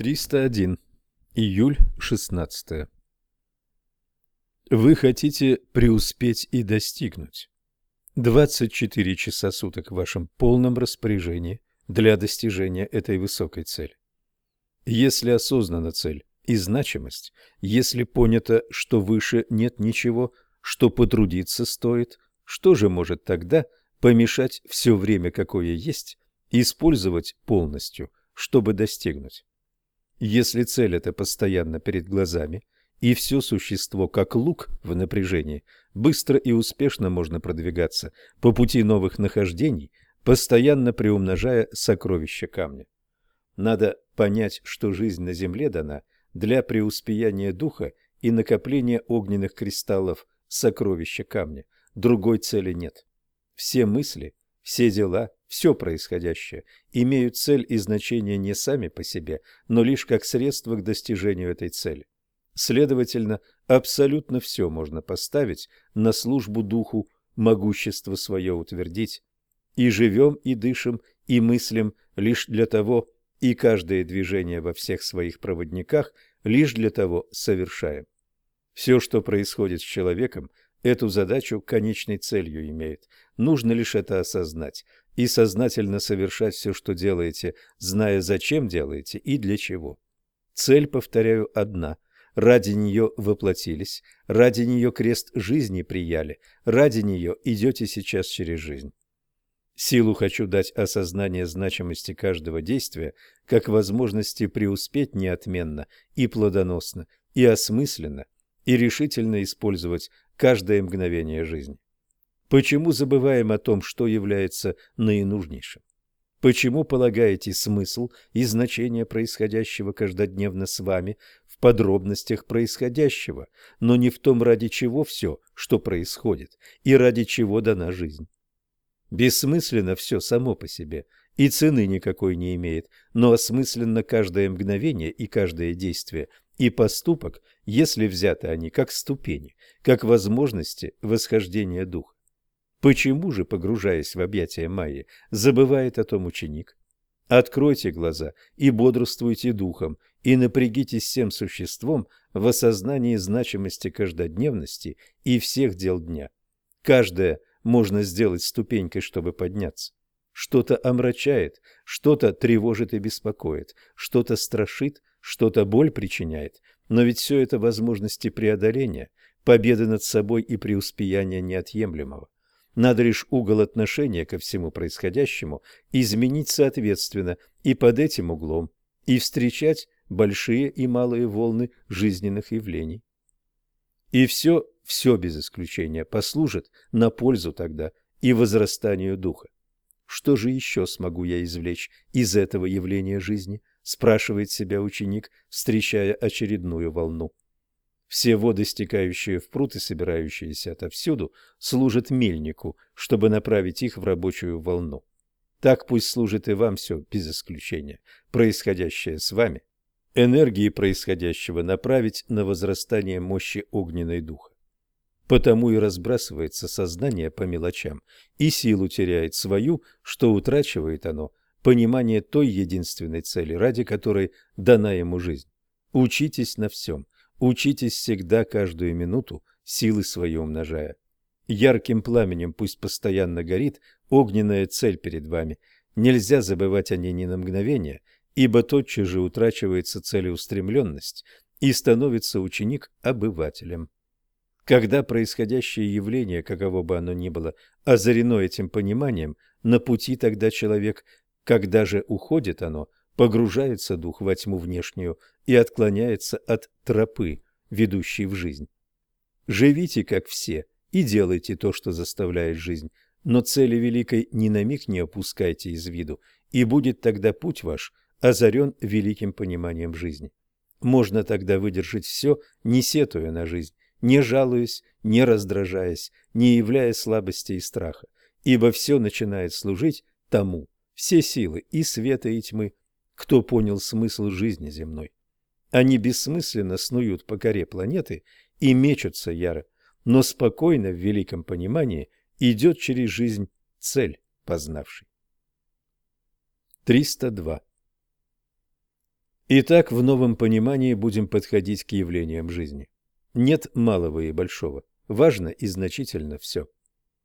301. Июль 16. Вы хотите преуспеть и достигнуть. 24 часа суток в вашем полном распоряжении для достижения этой высокой цели. Если осознана цель и значимость, если понято, что выше нет ничего, что потрудиться стоит, что же может тогда помешать все время, какое есть, использовать полностью, чтобы достигнуть? Если цель эта постоянно перед глазами, и все существо, как лук в напряжении, быстро и успешно можно продвигаться по пути новых нахождений, постоянно приумножая сокровища камня. Надо понять, что жизнь на земле дана для преуспеяния духа и накопления огненных кристаллов сокровища камня. Другой цели нет. Все мысли, все дела, все происходящее имеют цель и значение не сами по себе, но лишь как средство к достижению этой цели. Следовательно, абсолютно все можно поставить на службу духу, могущество свое утвердить. И живем, и дышим, и мыслим лишь для того, и каждое движение во всех своих проводниках лишь для того совершаем. Все, что происходит с человеком, эту задачу конечной целью имеет. Нужно лишь это осознать и сознательно совершать все, что делаете, зная, зачем делаете и для чего. Цель, повторяю, одна. Ради нее воплотились, ради нее крест жизни прияли, ради нее идете сейчас через жизнь. Силу хочу дать осознание значимости каждого действия, как возможности преуспеть неотменно и плодоносно, и осмысленно, и решительно использовать каждое мгновение жизни. Почему забываем о том, что является наинужнейшим? Почему полагаете смысл и значение происходящего каждодневно с вами в подробностях происходящего, но не в том, ради чего все, что происходит, и ради чего дана жизнь? Бессмысленно все само по себе, и цены никакой не имеет, но осмысленно каждое мгновение и каждое действие и поступок, если взяты они как ступени, как возможности восхождения духа. Почему же, погружаясь в объятия Майи, забывает о том ученик? Откройте глаза и бодрствуйте духом, и напрягитесь всем существом в осознании значимости каждодневности и всех дел дня. Каждое можно сделать ступенькой, чтобы подняться. Что-то омрачает, что-то тревожит и беспокоит, что-то страшит, что-то боль причиняет, но ведь все это возможности преодоления, победы над собой и преуспеяния неотъемлемого. Надо лишь угол отношения ко всему происходящему изменить соответственно и под этим углом, и встречать большие и малые волны жизненных явлений. И все, все без исключения послужит на пользу тогда и возрастанию духа. Что же еще смогу я извлечь из этого явления жизни, спрашивает себя ученик, встречая очередную волну. Все воды, стекающие в пруд и собирающиеся отовсюду, служат мельнику, чтобы направить их в рабочую волну. Так пусть служит и вам все, без исключения, происходящее с вами. Энергии происходящего направить на возрастание мощи огненной духа. Потому и разбрасывается сознание по мелочам, и силу теряет свою, что утрачивает оно, понимание той единственной цели, ради которой дана ему жизнь. Учитесь на всем – Учитесь всегда каждую минуту, силы свои умножая. Ярким пламенем пусть постоянно горит огненная цель перед вами. Нельзя забывать о ней ни на мгновение, ибо тотчас же утрачивается целеустремленность и становится ученик обывателем. Когда происходящее явление, каково бы оно ни было, озарено этим пониманием, на пути тогда человек, когда же уходит оно – погружается дух во тьму внешнюю и отклоняется от тропы, ведущей в жизнь. Живите, как все, и делайте то, что заставляет жизнь, но цели великой ни на миг не опускайте из виду, и будет тогда путь ваш озарен великим пониманием жизни. Можно тогда выдержать все, не сетуя на жизнь, не жалуясь, не раздражаясь, не являя слабости и страха, ибо все начинает служить тому, все силы и света, и тьмы кто понял смысл жизни земной. Они бессмысленно снуют по коре планеты и мечутся яро, но спокойно в великом понимании идет через жизнь цель познавший. 302. Итак, в новом понимании будем подходить к явлениям жизни. Нет малого и большого, важно и значительно все.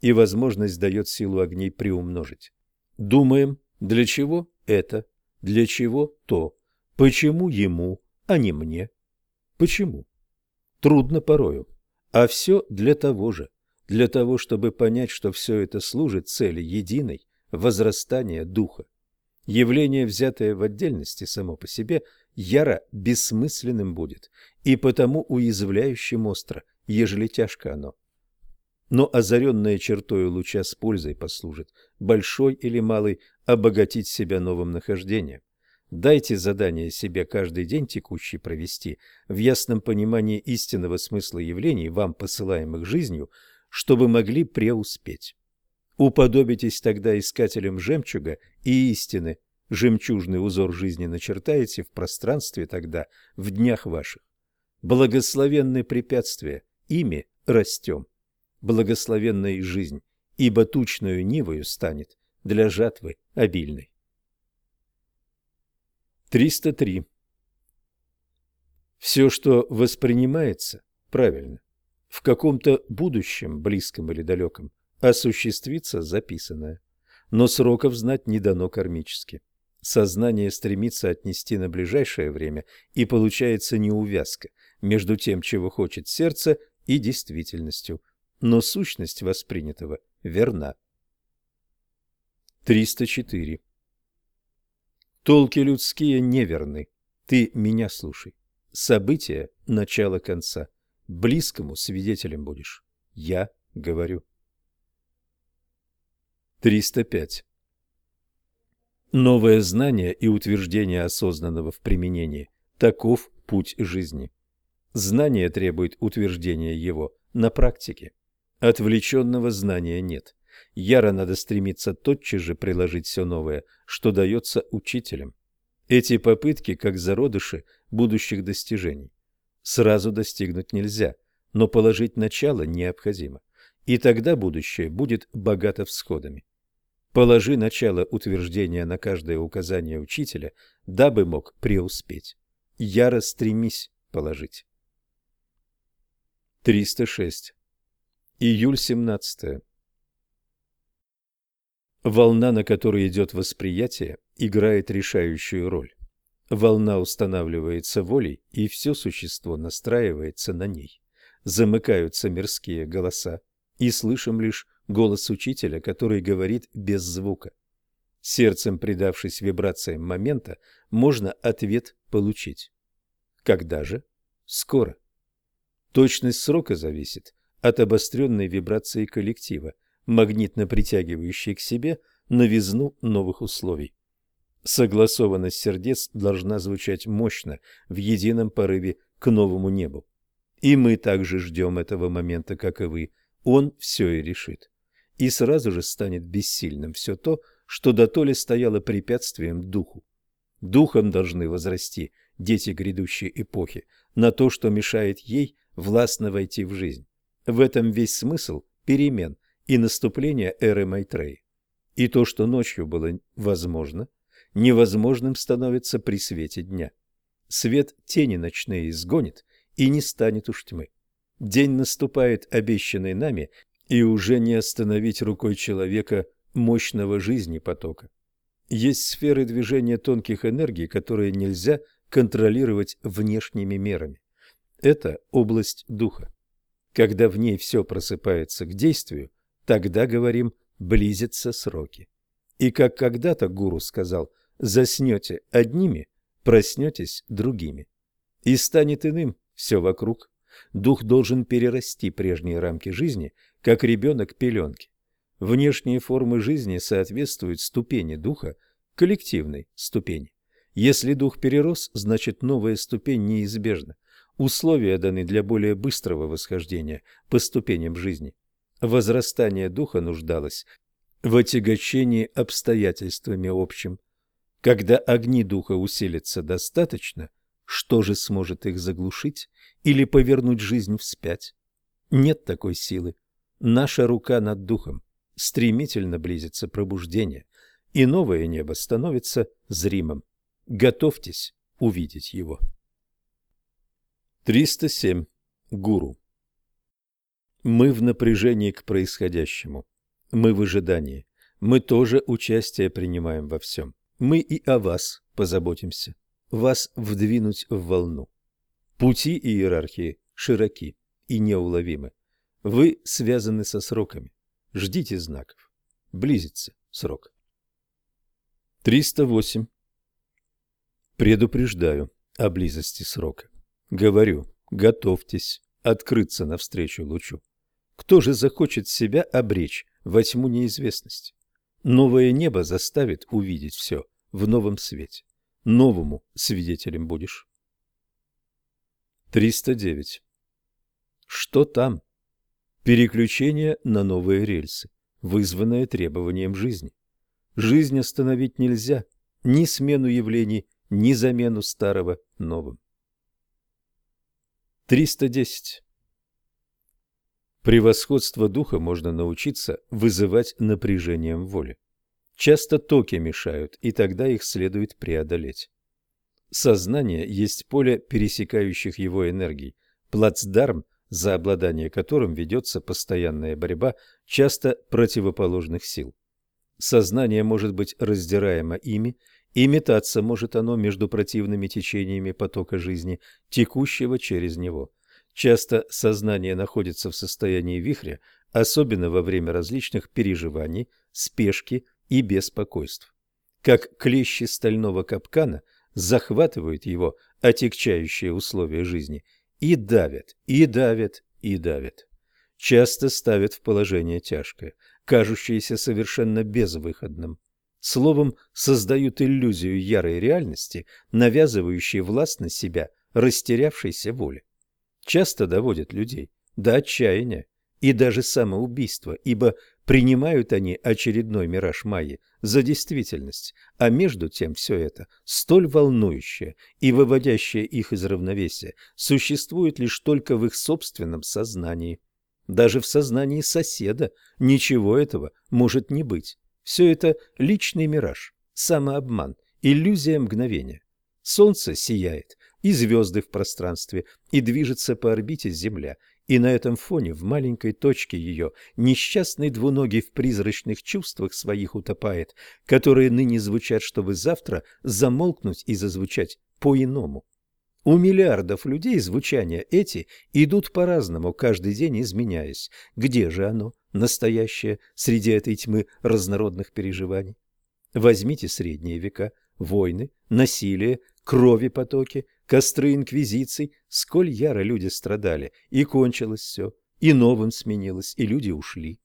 И возможность дает силу огней приумножить. Думаем, для чего это, для чего то, почему ему, а не мне. Почему? Трудно порою. А все для того же, для того, чтобы понять, что все это служит цели единой возрастания духа. Явление, взятое в отдельности само по себе, яро бессмысленным будет, и потому уязвляющим остро, ежели тяжко оно. Но озаренная чертою луча с пользой послужит, большой или малый, обогатить себя новым нахождением. Дайте задание себе каждый день текущий провести в ясном понимании истинного смысла явлений, вам посылаемых жизнью, чтобы могли преуспеть. Уподобитесь тогда искателям жемчуга и истины. Жемчужный узор жизни начертаете в пространстве тогда, в днях ваших. Благословенны препятствия, ими растем. Благословенна и жизнь, ибо тучную нивою станет для жатвы обильной. 303. Все, что воспринимается, правильно, в каком-то будущем, близком или далеком, осуществится записанное. Но сроков знать не дано кармически. Сознание стремится отнести на ближайшее время, и получается неувязка между тем, чего хочет сердце, и действительностью. Но сущность воспринятого верна. 304. Толки людские неверны. Ты меня слушай. События – начало конца. Близкому свидетелем будешь. Я говорю. 305. Новое знание и утверждение осознанного в применении – таков путь жизни. Знание требует утверждения его на практике. Отвлеченного знания нет. Яро надо стремиться тотчас же приложить все новое, что дается учителям. Эти попытки как зародыши будущих достижений. Сразу достигнуть нельзя, но положить начало необходимо. И тогда будущее будет богато всходами. Положи начало утверждения на каждое указание учителя, дабы мог преуспеть. Яро стремись положить. 306. Июль 17. Волна, на которой идет восприятие, играет решающую роль. Волна устанавливается волей, и все существо настраивается на ней. Замыкаются мирские голоса, и слышим лишь голос учителя, который говорит без звука. Сердцем предавшись вибрациям момента, можно ответ получить. Когда же? Скоро. Точность срока зависит от обостренной вибрации коллектива, магнитно притягивающей к себе новизну новых условий. Согласованность сердец должна звучать мощно в едином порыве к новому небу. И мы также ждем этого момента, как и вы. Он все и решит и сразу же станет бессильным все то, что дотоле стояло препятствием духу. Духом должны возрасти дети грядущей эпохи на то, что мешает ей властно войти в жизнь. В этом весь смысл перемен и наступления эры Майтреи. И то, что ночью было возможно, невозможным становится при свете дня. Свет тени ночные изгонит, и не станет уж тьмы. День наступает, обещанный нами, и уже не остановить рукой человека мощного жизни потока. Есть сферы движения тонких энергий, которые нельзя контролировать внешними мерами. Это область духа. Когда в ней все просыпается к действию, тогда, говорим, близятся сроки. И как когда-то гуру сказал, заснете одними, проснетесь другими. И станет иным все вокруг. Дух должен перерасти прежние рамки жизни как ребенок пеленки. Внешние формы жизни соответствуют ступени духа, коллективной ступени. Если дух перерос, значит новая ступень неизбежна. Условия даны для более быстрого восхождения по ступеням жизни. Возрастание духа нуждалось в отягощении обстоятельствами общим. Когда огни духа усилятся достаточно, что же сможет их заглушить или повернуть жизнь вспять? Нет такой силы. Наша рука над духом. Стремительно близится пробуждение, и новое небо становится зримым. Готовьтесь увидеть его. 307. Гуру. Мы в напряжении к происходящему. Мы в ожидании. Мы тоже участие принимаем во всем. Мы и о вас позаботимся. Вас вдвинуть в волну. Пути иерархии широки и неуловимы. Вы связаны со сроками. Ждите знаков. Близится срок. 308. Предупреждаю о близости срока. Говорю, готовьтесь открыться навстречу лучу. Кто же захочет себя обречь во тьму неизвестности? Новое небо заставит увидеть все в новом свете. Новому свидетелем будешь. 309. Что там? Переключение на новые рельсы, вызванное требованием жизни. Жизнь остановить нельзя, ни смену явлений, ни замену старого новым. 310. Превосходство духа можно научиться вызывать напряжением воли. Часто токи мешают, и тогда их следует преодолеть. Сознание есть поле пересекающих его энергий, плацдарм, за обладание которым ведется постоянная борьба часто противоположных сил. Сознание может быть раздираемо ими, и метаться может оно между противными течениями потока жизни, текущего через него. Часто сознание находится в состоянии вихря, особенно во время различных переживаний, спешки и беспокойств. Как клещи стального капкана захватывают его отягчающие условия жизни и давят, и давят, и давят. Часто ставят в положение тяжкое, кажущееся совершенно безвыходным. Словом, создают иллюзию ярой реальности, навязывающей власть на себя растерявшейся воли часто доводят людей до отчаяния и даже самоубийства, ибо принимают они очередной мираж Майи за действительность, а между тем все это, столь волнующее и выводящее их из равновесия, существует лишь только в их собственном сознании. Даже в сознании соседа ничего этого может не быть. Все это личный мираж, самообман, иллюзия мгновения. Солнце сияет, и звезды в пространстве, и движется по орбите Земля, и на этом фоне в маленькой точке ее несчастный двуногий в призрачных чувствах своих утопает, которые ныне звучат, чтобы завтра замолкнуть и зазвучать по-иному. У миллиардов людей звучания эти идут по-разному, каждый день изменяясь. Где же оно, настоящее, среди этой тьмы разнородных переживаний? Возьмите средние века, войны, насилие, крови потоки, костры инквизиций, сколь яро люди страдали, и кончилось все, и новым сменилось, и люди ушли.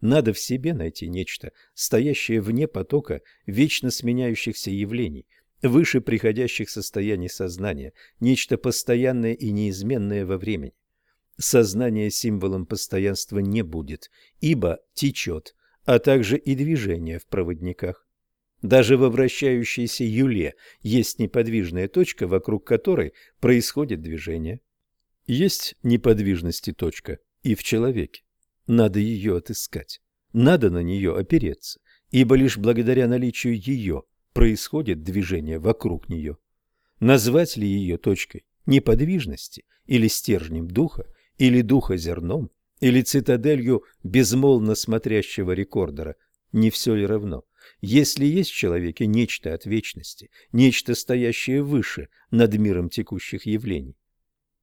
Надо в себе найти нечто, стоящее вне потока вечно сменяющихся явлений, выше приходящих состояний сознания, нечто постоянное и неизменное во времени. Сознание символом постоянства не будет, ибо течет, а также и движение в проводниках. Даже во вращающейся юле есть неподвижная точка, вокруг которой происходит движение. Есть неподвижности точка и в человеке. Надо ее отыскать. Надо на нее опереться, ибо лишь благодаря наличию ее происходит движение вокруг нее. Назвать ли ее точкой неподвижности или стержнем духа, или духа зерном, или цитаделью безмолвно смотрящего рекордера, не все ли равно. Если есть в человеке нечто от вечности, нечто стоящее выше над миром текущих явлений.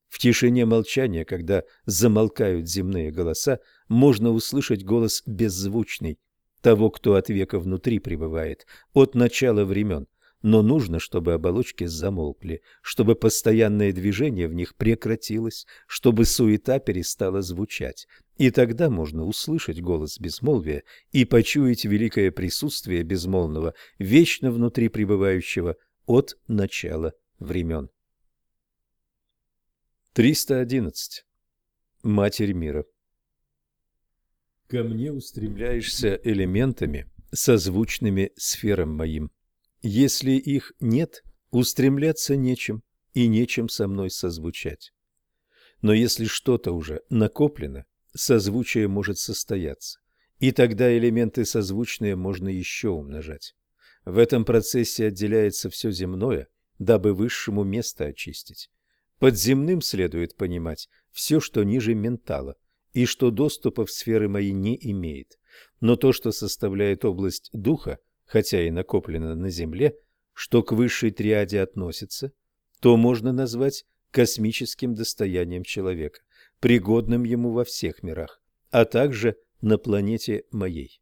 В тишине молчания, когда замолкают земные голоса, можно услышать голос беззвучный того, кто от века внутри пребывает, от начала времен, но нужно, чтобы оболочки замолкли, чтобы постоянное движение в них прекратилось, чтобы суета перестала звучать. И тогда можно услышать голос безмолвия и почуять великое присутствие безмолвного, вечно внутри пребывающего от начала времен. 311. Матерь мира. Ко мне устремляешься элементами, созвучными сферам моим. Если их нет, устремляться нечем и нечем со мной созвучать. Но если что-то уже накоплено, созвучие может состояться, и тогда элементы созвучные можно еще умножать. В этом процессе отделяется все земное, дабы высшему место очистить. Под земным следует понимать все, что ниже ментала, и что доступа в сферы мои не имеет. Но то, что составляет область духа, хотя и накоплено на земле, что к высшей триаде относится, то можно назвать космическим достоянием человека, пригодным ему во всех мирах, а также на планете моей.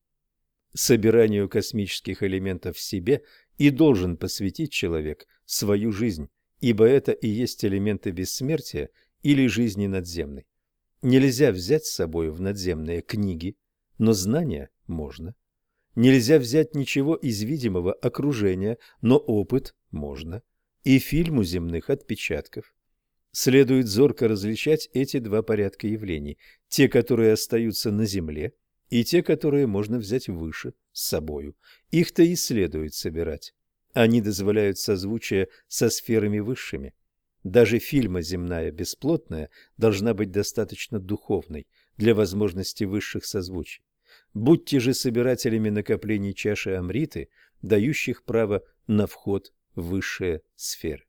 Собиранию космических элементов в себе и должен посвятить человек свою жизнь, ибо это и есть элементы бессмертия или жизни надземной. Нельзя взять с собой в надземные книги, но знания можно. Нельзя взять ничего из видимого окружения, но опыт можно. И фильму земных отпечатков. Следует зорко различать эти два порядка явлений, те, которые остаются на земле, и те, которые можно взять выше, с собою. Их-то и следует собирать. Они дозволяют созвучие со сферами высшими. Даже фильма «Земная бесплотная» должна быть достаточно духовной для возможности высших созвучий. Будьте же собирателями накоплений чаши Амриты, дающих право на вход в высшие сферы.